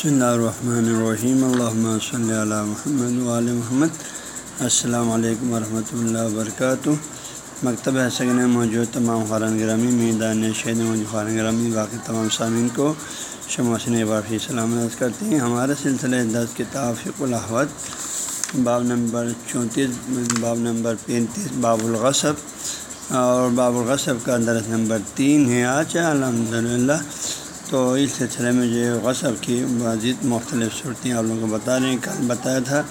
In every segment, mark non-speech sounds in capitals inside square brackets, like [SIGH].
بسم اللہ الرحمن الرحیم الحمۃ صلی اللہ محمد علیہ محمد السلام علیکم ورحمۃ اللہ وبرکاتہ مکتب سگن موجود تمام خارن گرامی میدان شہید موجود خارن گرامی، باقی تمام سامعین کو شموسن بافی سلامت کرتے ہیں۔ ہمارا سلسلہ دس کتاب فق الحوت باب نمبر چونتیس، باب نمبر پینتیس، باب الغصب۔ اور باب الغصب کا درس نمبر تین ہے۔ آج الحمد للہ تو اس سلسلے میں جو غصب کی مزید مختلف صورتیں آپ لوگوں کو بتا رہے ہیں۔ کل بتایا تھا،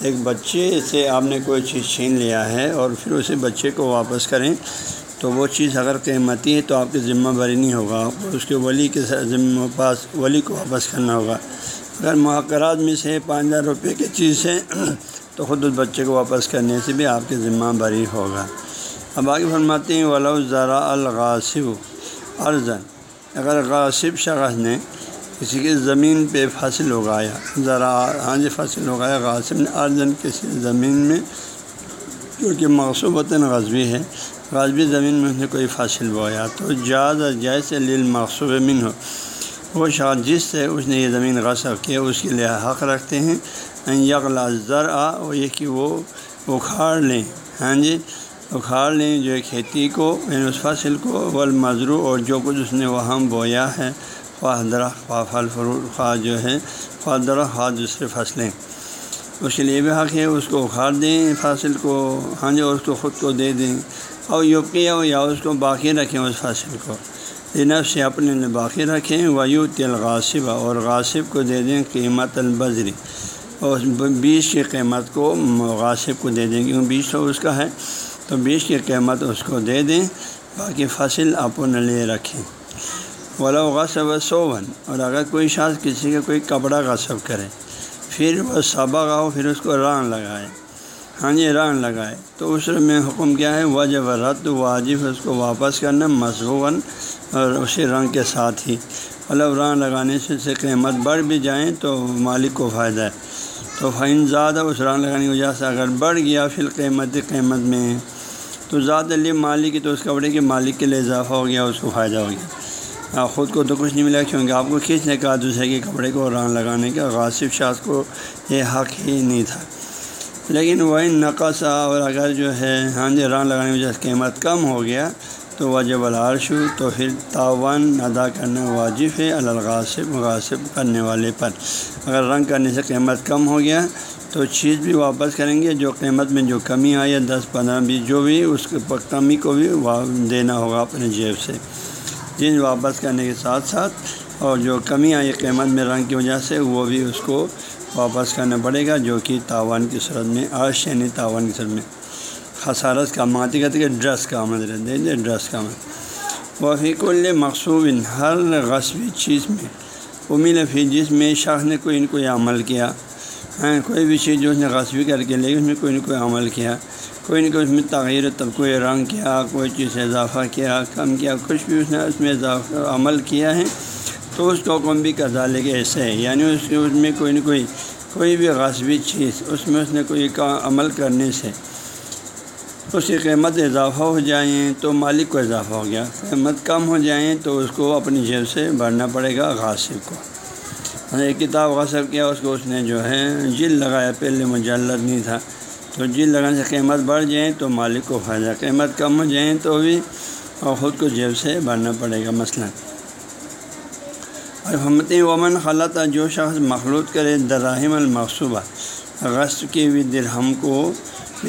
ایک بچے سے آپ نے کوئی چیز چھین لیا ہے اور پھر اسی بچے کو واپس کریں، تو وہ چیز اگر قیمتی ہے تو آپ کی ذمہ بری نہیں ہوگا۔ اس کے ولی کے ذمہ پاس ولی کو واپس کرنا ہوگا۔ اگر مقررات میں سے پانچ ہزار روپے کی چیز ہے تو خود اس بچے کو واپس کرنے سے بھی آپ کی ذمہ بری ہوگا۔ اب آگے فرماتے ہیں ولا ذرا الغاصب ارزن اگر غاصب شخص نے کسی کی زمین پہ فصل اگایا ذرا ہاں جی فصل اگایا غاصب نے ارجن کسی زمین میں جو کہ مقصوبتاً غذبی ہے غذبی زمین میں اس نے کوئی فصل بویا، تو جاز جیسے لیل مقصوب من ہو وہ شخص جس سے اس نے یہ زمین غصب کیا اس کے لیے حق رکھتے ہیں۔ یغلا ذر آ وہ یہ کہ وہ اکھاڑ لیں۔ ہاں جی اکھاڑ لیں جو کھیتی کو یعنی اس فصل کو والمضرو اور جو کچھ اس نے وہاں بویا ہے، خواہ درخت، خواہ پھل، فروٹ، خواہ جو ہے، خواہ درخت، خواہ دوسرے فصلیں۔ اس کے لیے بھی حق ہے، اس کو اکھاڑ دیں، فصل کو ہاں جی اور اس کو خود کو دے دیں۔ اور یوقیہ ہو یا اس کو باقی رکھیں اس فصل کو۔ نف سے اپنے باقی رکھیں۔ ویو تل غاصب اور غاصب کو دے دیں قیمت البذری۔ اور بیس کی قیمت کو غاصب کو دے دیں کیونکہ بیس سو اس کا ہے۔ تو بیس کی قیمت اس کو دے دیں، باقی فصل اپنے لیے رکھیں۔ ولا غصب سوون اور اگر کوئی شخص کسی کا کوئی کپڑا غصب کرے، پھر وہ سبق آؤ پھر اس کو ران لگائے۔ ہاں جی ران لگائے۔ تو اس میں حکم کیا ہے؟ وجب رد واجب اس کو واپس کرنا مضبوط اور اسی رنگ کے ساتھ ہی۔ مطلب ران لگانے سے سے قیمت بڑھ بھی جائیں تو مالک کو فائدہ ہے۔ تو فائن زیادہ اس ران لگانے کی وجہ سے اگر بڑھ گیا پھر قیمت قیمت میں، تو زیادہ لیے مالک کی تو اس کپڑے کے مالک کے لیے اضافہ ہو گیا، اس کو فائدہ ہو گیا۔ خود کو تو کچھ نہیں ملا، کیونکہ آپ کو کھینچنے کا دوسرے کے کپڑے کو ران لگانے کا؟ غاصب شاخ کو یہ حق ہی نہیں تھا۔ لیکن وہی نقصہ اور اگر جو ہے ہاں جی ران لگانے کی وجہ سے قیمت کم ہو گیا تو واجب العرش تو پھر تعاون ادا کرنا واجب ہے الغاصب غاصب کرنے والے پر۔ اگر رنگ کرنے سے قیمت کم ہو گیا تو چیز بھی واپس کریں گے، جو قیمت میں جو کمی آئی ہے، دس، پندرہ، بیس، جو بھی، اس کمی کو بھی دینا ہوگا اپنے جیب سے۔ جن واپس کرنے کے ساتھ ساتھ اور جو کمی آئی قیمت میں رنگ کی وجہ سے، وہ بھی اس کو واپس کرنا پڑے گا، جو کہ تاوان کی صورت میں، عرش یعنی تاوان کی صورت میں۔ خسارت کا ماتی کہتے کہ ڈرس کا آمد رہتے ہیں ڈرس کا آمد وہ فی کل مقصوب ہر غصبی چیز میں، امید فی جس میں شخص نے کوئی ان کو یہ عمل کیا۔ ہاں کوئی بھی چیز جو اس نے غصبی کر کے لے اس میں کوئی نہ کوئی عمل کیا۔ کوئی نہ کوئی اس میں تغیر تب کوئی رنگ کیا، کوئی چیز اضافہ کیا، کم کیا، کچھ بھی اس نے اس میں اضافہ عمل کیا ہے، تو اس کو حکم بھی کر لے کے ایسے ہے یعنی اس کے اس میں کوئی نہ کوئی کوئی بھی غصبی چیز، اس میں اس نے کوئی عمل کرنے سے اس کی قیمت اضافہ ہو جائیں تو مالک کو اضافہ ہو گیا۔ قیمت کم ہو جائیں تو اس کو اپنی جیب سے بھرنا پڑے گا غاصب کو۔ ہاں، ایک کتاب غصب کیا، اس کو اس نے جو ہے جل لگایا، پہلے مجلد نہیں تھا۔ تو جل لگانے سے قیمت بڑھ جائیں تو مالک کو فائدہ، قیمت کم ہو جائیں تو بھی اور خود کو جیب سے بھرنا پڑے گا مثلاً۔ اور حمت ومن خلط، جو شخص مخلوط کرے، دراہم المقصوبہ غصب کی ہوئی درہم کو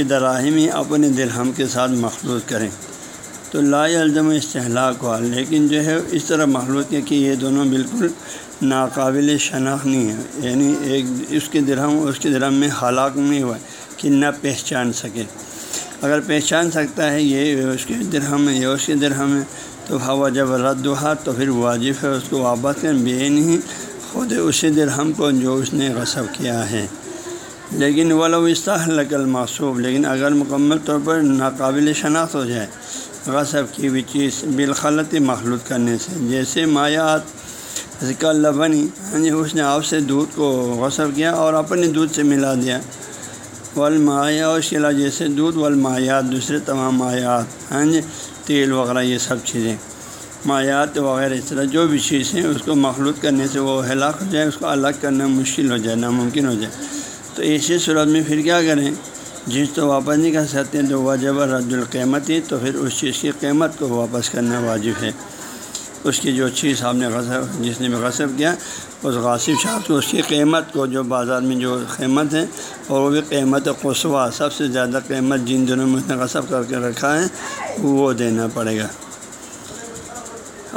بھی ہی اپنے درہم کے ساتھ مخلوط کریں۔ تو لا الزم استحلاق ہوا لیکن جو ہے اس طرح مخلوط کیا کہ یہ دونوں بالکل ناقابل شناخت نہیں ہے یعنی ایک اس کے درہم اس کے درہم میں ہلاک نہیں ہوا کہ نہ پہچان سکے۔ اگر پہچان سکتا ہے یہ اس کے درہم ہے یا اس کے درہم ہے، تو ہوا جب رد ہوا تو پھر واجب ہے اس کو واپس کر بے نہیں خود اسی درہم کو جو اس نے غصب کیا ہے۔ لیکن ولو استحلق المعصوب، لیکن اگر مکمل طور پر ناقابل شناخت ہو جائے، غصب کی ہوئی چیز بالخلط مخلوط کرنے سے، جیسے مایات ذکر لبنی ہاں جی اس نے آپ سے دودھ کو غصب کیا اور اپنے دودھ سے ملا دیا۔ والمایا اس کے علاوہ جیسے دودھ، والمایات، دوسرے تمام آیات ہاں جی تیل وغیرہ، یہ سب چیزیں۔ مایات وغیرہ، اس طرح جو بھی چیز ہیں، اس کو مخلوط کرنے سے وہ ہلاک ہو جائے، اس کو الگ کرنا مشکل ہو جائے، ناممکن ہو جائے۔ تو اسی صورت میں پھر کیا کریں؟ جس تو واپس نہیں کر سکتے تو واجب رد القیمت ہی، تو پھر اس چیز کی قیمت کو واپس کرنا واجب ہے۔ اس کی جو چیز آپ نے غصب، جس نے بھی غصب کیا، اس غاصب شاخ کو اس کی قیمت کو، جو بازار میں جو قیمت ہے، اور وہ بھی قیمت قصوا سب سے زیادہ قیمت جن دنوں میں اس نے غصب کر کے رکھا ہے، وہ دینا پڑے گا۔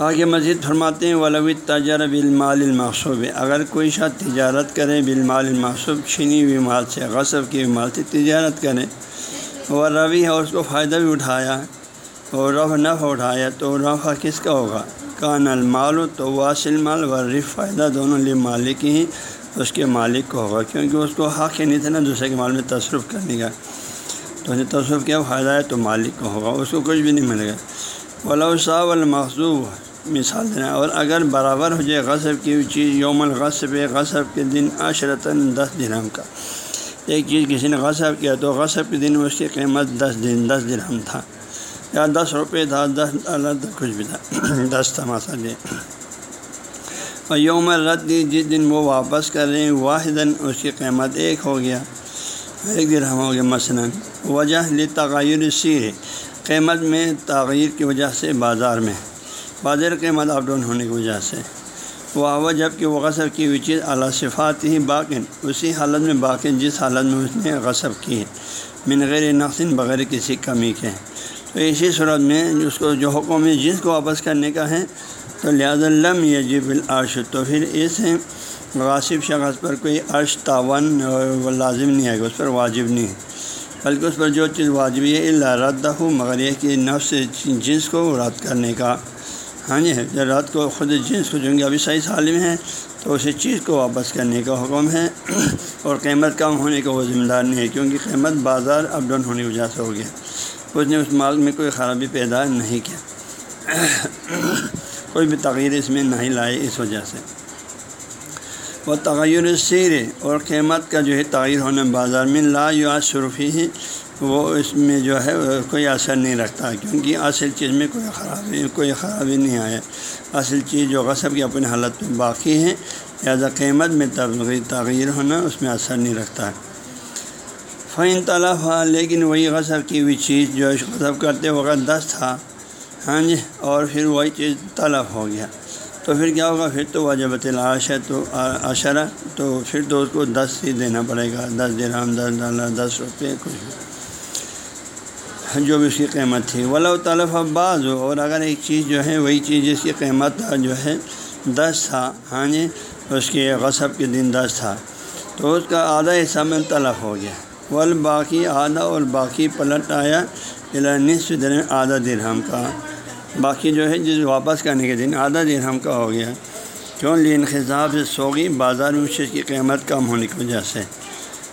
آگے مزید فرماتے ہیں ولوی تجر بالمال المقصوب اگر کوئی شاید تجارت کرے، بالمال المقصوب چھینی ہوئی مال سے، غصب کی مال سے تجارت کرے، وہ روی ہے اور اس کو فائدہ بھی اٹھایا اور رف نفع اٹھایا، تو رفع کس کا ہوگا؟ کان المال تو واصل مال و رف فائدہ دونوں لیے مالک ہی اس کے مالک کو ہوگا، کیونکہ اس کو حق ہی نہیں تھا نا دوسرے کے مال میں تصرف کرنے کا۔ تو اسے تصرف کیا فائدہ ہے تو مالک کو ہوگا، اس کو کچھ بھی نہیں ملے گا۔ ولا صاحب المخصوب مثال دینا اور اگر برابر ہو جائے غصب کی چیز، یوم الغصب، غصب کے دن عشرتاً دس درہم کا۔ ایک چیز کسی نے غصب کیا تو غصب کے دن اس کی قیمت دس دن، دس درہم تھا۔ یا دس روپے تھا، دس ڈالر تھا، کچھ بھی تھا۔ [CLEARS THROAT] دس تھا دے اور یوم رد جس دن وہ واپس کر رہے ہیں واحد اس کی قیمت ایک ہو گیا، ایک درہم ہو گیا مثلاً۔ وجہ لی تغیر سیر قیمت میں تغیر کی وجہ سے بازار میں۔ بازار قیمت اپ ڈاؤن ہونے کی وجہ سے۔ وہ جبکہ وہ غصب کی ہوئی چیز اعلیٰ صفات ہی باقن اسی حالت میں باقی جس حالت میں اس نے غصب کی ہے۔ من غیر نقصن بغیر کسی کمی کے۔ تو اسی صورت میں اس کو جو حکم ہے، جس کو واپس کرنے کا ہے، تو لہٰذا لم یجب العرش۔ تو پھر اس غاصب شخص پر کوئی عرش تعاون لازم نہیں آئے گا اس پر واجب نہیں ہے۔ بلکہ اس پر جو چیز واجب ہے اللہ رد ہو مگر یہ کہ نفس جنس کو رد کرنے کا ہاں جی رد کو خود جنس کو چونکہ ابھی صحیح سالم ہے تو اسی چیز کو واپس کرنے کا حکم ہے اور قیمت کم ہونے کا وہ ذمہ دار نہیں ہے، کیونکہ قیمت بازار اپ ڈاؤن ہونے کی وجہ سے ہو گیا۔ اس نے اس مال میں کوئی خرابی پیدا نہیں کیا کوئی بھی تغیر اس میں نہیں لائے اس وجہ سے۔ وہ تغیر سیر اور قیمت کا جو ہے تغیر ہونے بازار میں لا یا شروفی ہی وہ اس میں جو ہے، کوئی اثر نہیں رکھتا، کیونکہ اصل چیز میں کوئی خرابی کوئی خرابی نہیں آیا۔ اصل چیز جو غصب کی اپنی حالت میں باقی ہے، لہٰذا قیمت میں تغیر ہونا اس میں اثر نہیں رکھتا۔ ہے فین طلف لیکن وہی غصب کی ہوئی چیز جو غصب کرتے وقت دس تھا۔ ہاں جی اور پھر وہی چیز طلب ہو گیا۔ تو پھر کیا ہوگا؟ پھر تو واجبت العش ہے تو اشرا تو پھر تو اس کو دس ہی دینا پڑے گا۔ دس درہم، دس ڈالر، دس روپے، کچھ جو بھی اس کی قیمت تھی۔ ولا طلف بعض ہو اور اگر ایک چیز جو ہے وہی چیز جس کی قیمت جو ہے دس تھا ہاں جی اس کے غصب کے دن دس تھا، تو اس کا آدھا حصہ میں طلف ہو گیا۔ ول باقی آدھا اور باقی پلٹ آیا نصف درم آدھا درہم کا۔ باقی جو ہے جس واپس کرنے کے دن آدھا درہم کا ہو گیا۔ کیوں؟ لین خضاب سے سوگی، بازار میں اس چیز کی قیمت کم ہونے کی وجہ سے۔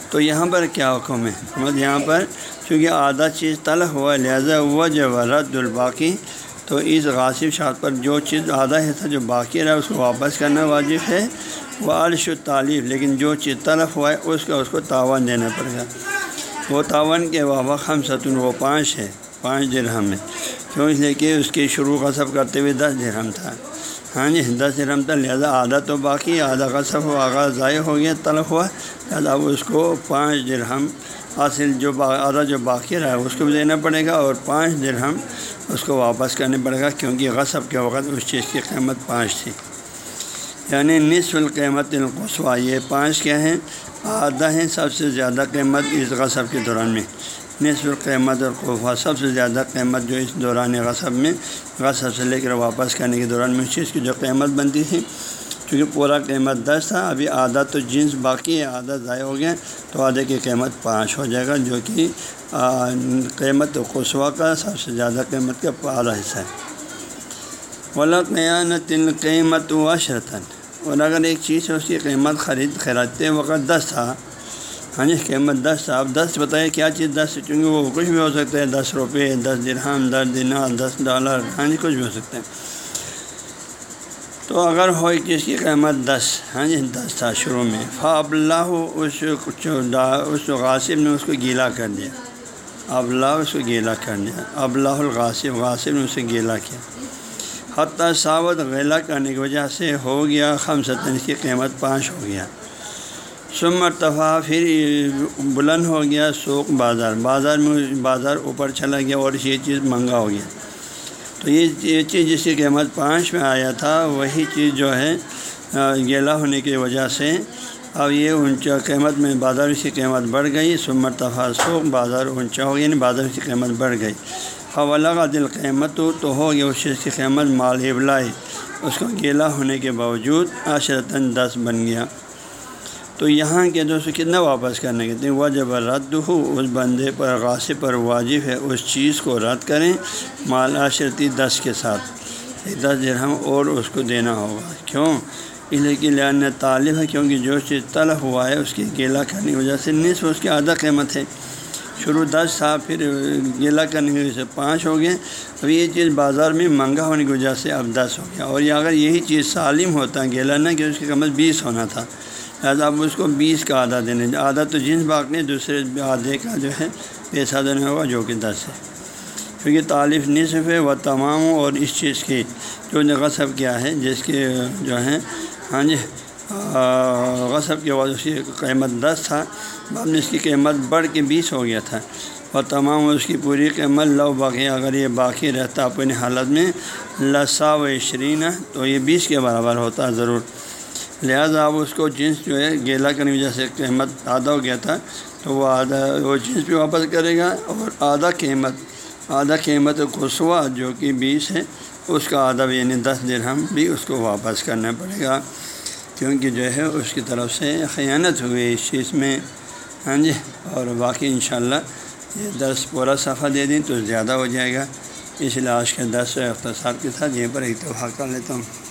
تو یہاں پر کیا حکم ہے؟ مطلب یہاں پر چونکہ آدھا چیز تلخ ہوا لہٰذا وہ جو رد الباقی، تو اس غاصب شاخ پر جو چیز آدھا حصہ جو باقی رہا اس کو واپس کرنا واجب ہے۔ وہ عرش تعلیف لیکن جو چیز تلف ہوا ہے، اس کا، اس کو تاوان دینا پڑے گا۔ وہ تاون کے وابق ہم ستون وہ پانچ ہے، پانچ درہم ہے۔ کیوں؟ اس لیے کہ اس کی شروع قصب کرتے ہوئے دس درہم تھا۔ ہاں جی دس درہم تھا لہٰذا آدھا تو باقی، آدھا قصب ہوا آغاز ضائع ہو گیا تلف ہوا۔ لہٰذا اب اس کو پانچ درہم حاصل جو آدھا جو باقی رہا اس کو بھی دینا پڑے گا اور پانچ درہم اس کو واپس کرنے پڑے گا، کیونکہ غصب کے وقت اس چیز کی قیمت پانچ تھی۔ یعنی نصف القیمت القصوا یہ پانچ کیا ہیں؟ آدھا ہیں، سب سے زیادہ قیمت اس غصب کے دوران میں۔ نصف القیمت اور قوفہ سب سے زیادہ قیمت جو اس دوران غصب میں غصب سے لے کر واپس کرنے کے دوران میں اس چیز کی جو قیمت بنتی تھی۔ چونکہ پورا قیمت دس تھا، ابھی آدھا تو جنس باقی ہے، آدھا ضائع ہو گیا تو آدھے کی قیمت پانچ ہو جائے گا، جو کہ قیمت قصوا کا سب سے زیادہ قیمت کا آدھا حصہ ہے۔ ولقیانت القیمت و اشرتن اور اگر ایک چیز ہے اس کی قیمت خرید، خریدتے وقت دس تھا ہاں جی قیمت دس تھا دس بتائیے کیا چیز دس چونکہ وہ کچھ بھی ہو سکتا ہے، دس روپے، دس درہم، دس دنار دس ڈالر ہاں جی کچھ بھی ہو سکتا ہے۔ تو اگر ہو ایک چیز کی قیمت دس ہاں جی دس تھا شروع میں، فا اب اللہ اس اس غاصب نے اس کو گیلا کر دیا۔ اب اللہ اس کو گیلا کر دیا۔ اب اللہ الغاصب، غاصب نے اسے گیلا کیا۔ حتیٰ ساوت غیلا کرنے کی وجہ سے ہو گیا خم ستن اس کی قیمت پانچ ہو گیا۔ سم مرتفع پھر بلند ہو گیا سوک بازار۔ بازار میں بازار اوپر چلا گیا اور یہ چیز مہنگا ہو گیا۔ تو یہ یہ چیز جس کی قیمت پانچ میں آیا تھا، وہی چیز جو ہے گیلا ہونے کی وجہ سے اب یہ اونچا قیمت میں بازار کی قیمت بڑھ گئی۔ سم مرتفع سوک بازار اونچا ہو گیا یعنی بازار کی قیمت بڑھ گئی۔ حوالہ کا دل قیمت تو ہو گیا اس چیز کی قیمت، مال ابلائی۔ اس کو گیلا ہونے کے باوجود عشرتاً دس بن گیا۔ تو یہاں کے دوستوں کتنا واپس کرنے کے تھے وہ جب رد ہو۔ اس بندے پر غاصب پر واجب ہے اس چیز کو رد کریں مال عشرتی دس کے ساتھ۔ دس درہم اور اس کو دینا ہوگا۔ کیوں؟ اس لیے کہ لہٰذا طالب ہے کیونکہ جو چیز طلب ہوا ہے اس کی گیلا کرنے کی وجہ سے نصف اس کی آدھا قیمت ہے۔ شروع دس تھا پھر گیلا کرنے کی وجہ سے پانچ ہو گئے۔ اب یہ چیز بازار میں مہنگا ہونے کی وجہ سے اب دس ہو گیا۔ اور یہ اگر یہی چیز سالم ہوتا گیلا نہ کہ اس کی قیمت بیس ہونا تھا۔ لہٰذا اب اس کو بیس کا آدھا دینے آدھا تو جنس باقی دوسرے آدھے کا جو ہے پیسہ دینا ہوگا جو کہ دس ہے۔ کیونکہ تعلیف نصف ہے، وہ تمام اور اس چیز کی جو نے غصب کیا ہے، جس کے جو ہے ہاں جی غصب کے بعد اس کی قیمت دس تھا۔ بعد میں اس کی قیمت بڑھ کے بیس ہو گیا تھا۔ اور تمام اس کی پوری قیمت لو باقی، اگر یہ باقی رہتا اپنی حالت میں، لسا و عشرین، تو یہ بیس کے برابر ہوتا ضرور۔ لہٰذا اب اس کو جنس جو ہے گیلا کرنے کی وجہ سے قیمت آدھا ہو گیا تھا، تو وہ آدھا، وہ جنس بھی واپس کرے گا اور آدھا قیمت آدھا قیمت خسوا جو کہ بیس ہے، اس کا آدھا بھی یعنی دس درہم بھی اس کو واپس کرنا پڑے گا۔ کیونکہ جو ہے اس کی طرف سے خیانت ہوئی اس چیز میں۔ ہاں جی اور باقی انشاءاللہ یہ دس پورا صفحہ دے دیں تو زیادہ ہو جائے گا۔ اس لیے آج کے دس اختصار کے ساتھ یہیں پر اتفاق کر لیتا ہوں۔